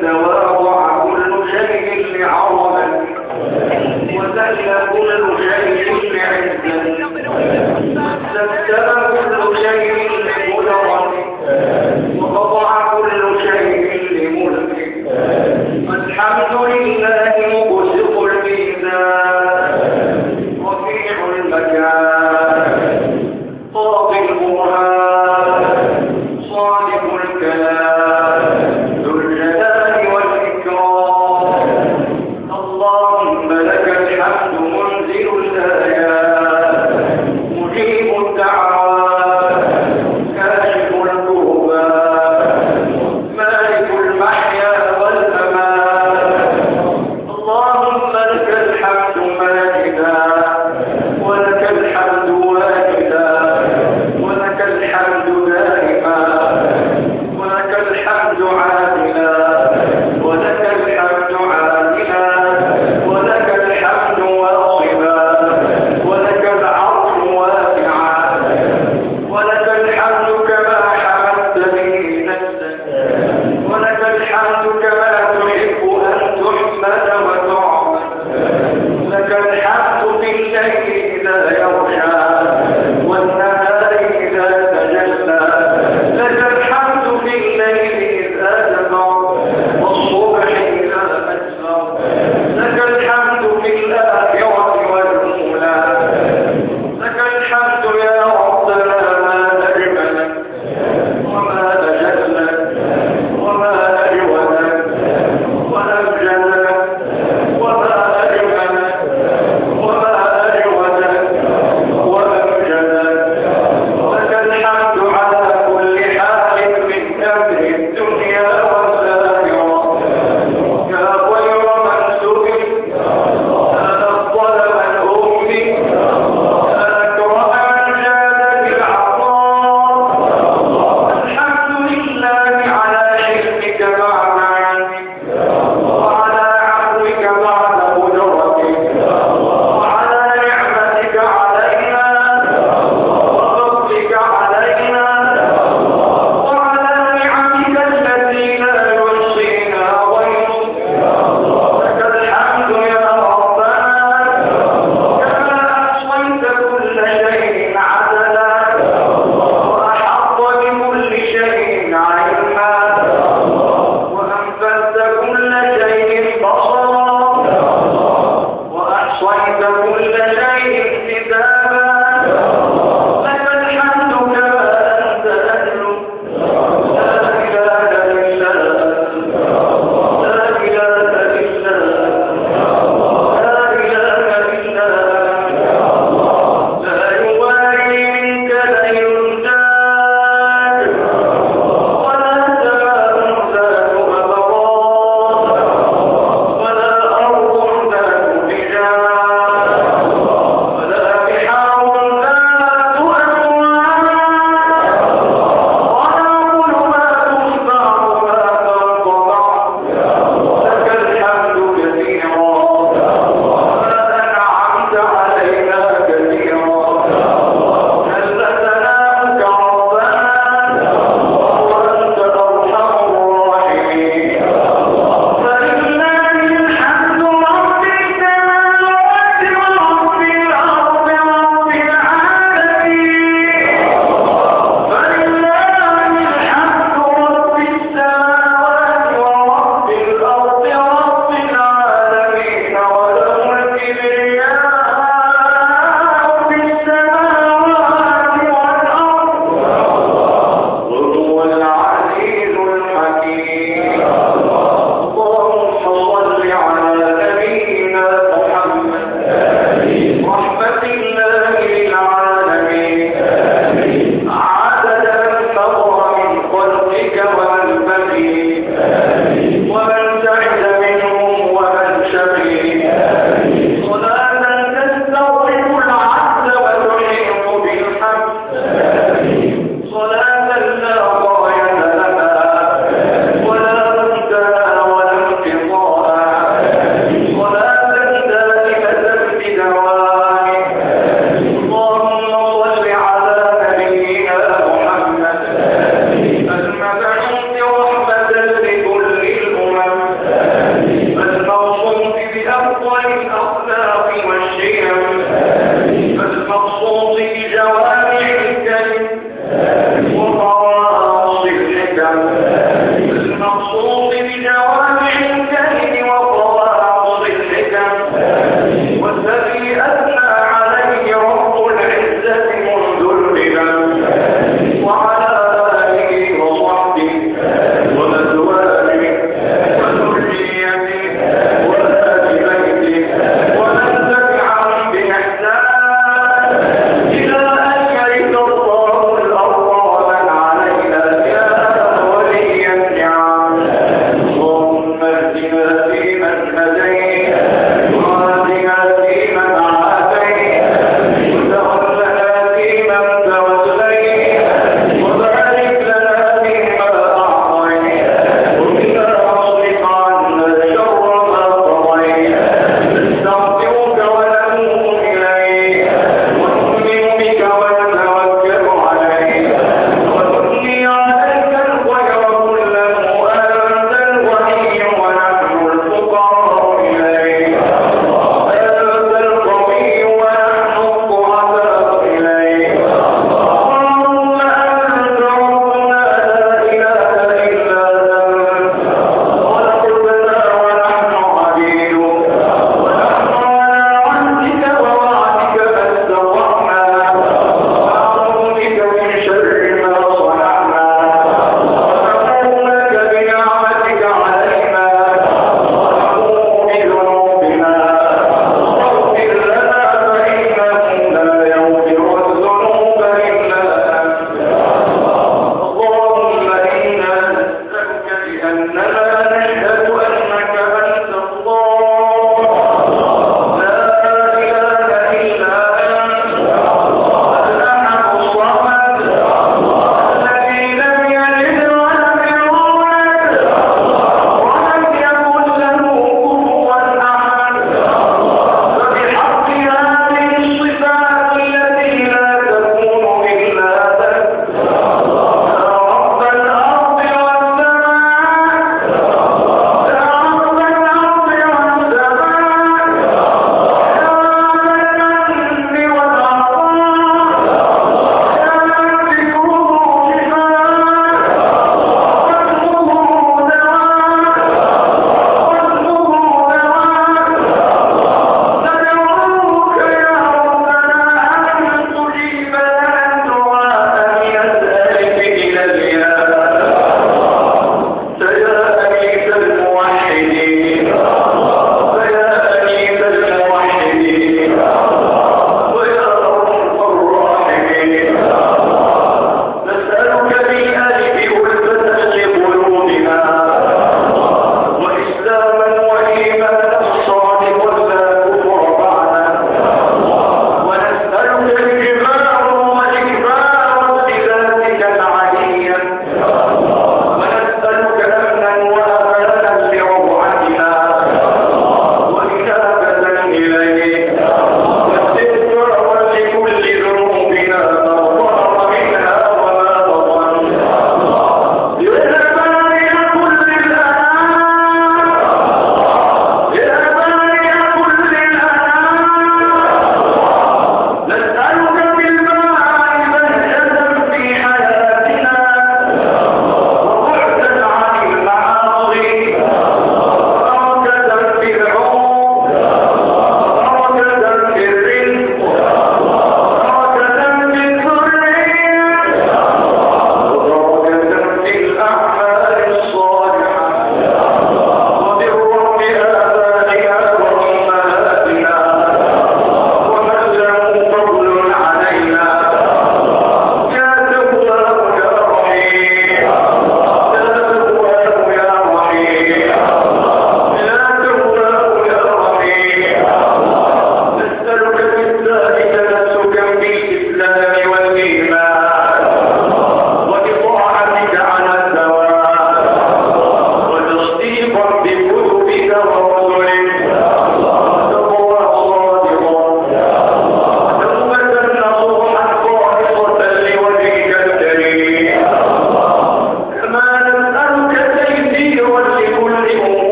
تواضع كل شيء لعظمته وذل كل شيء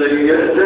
زينت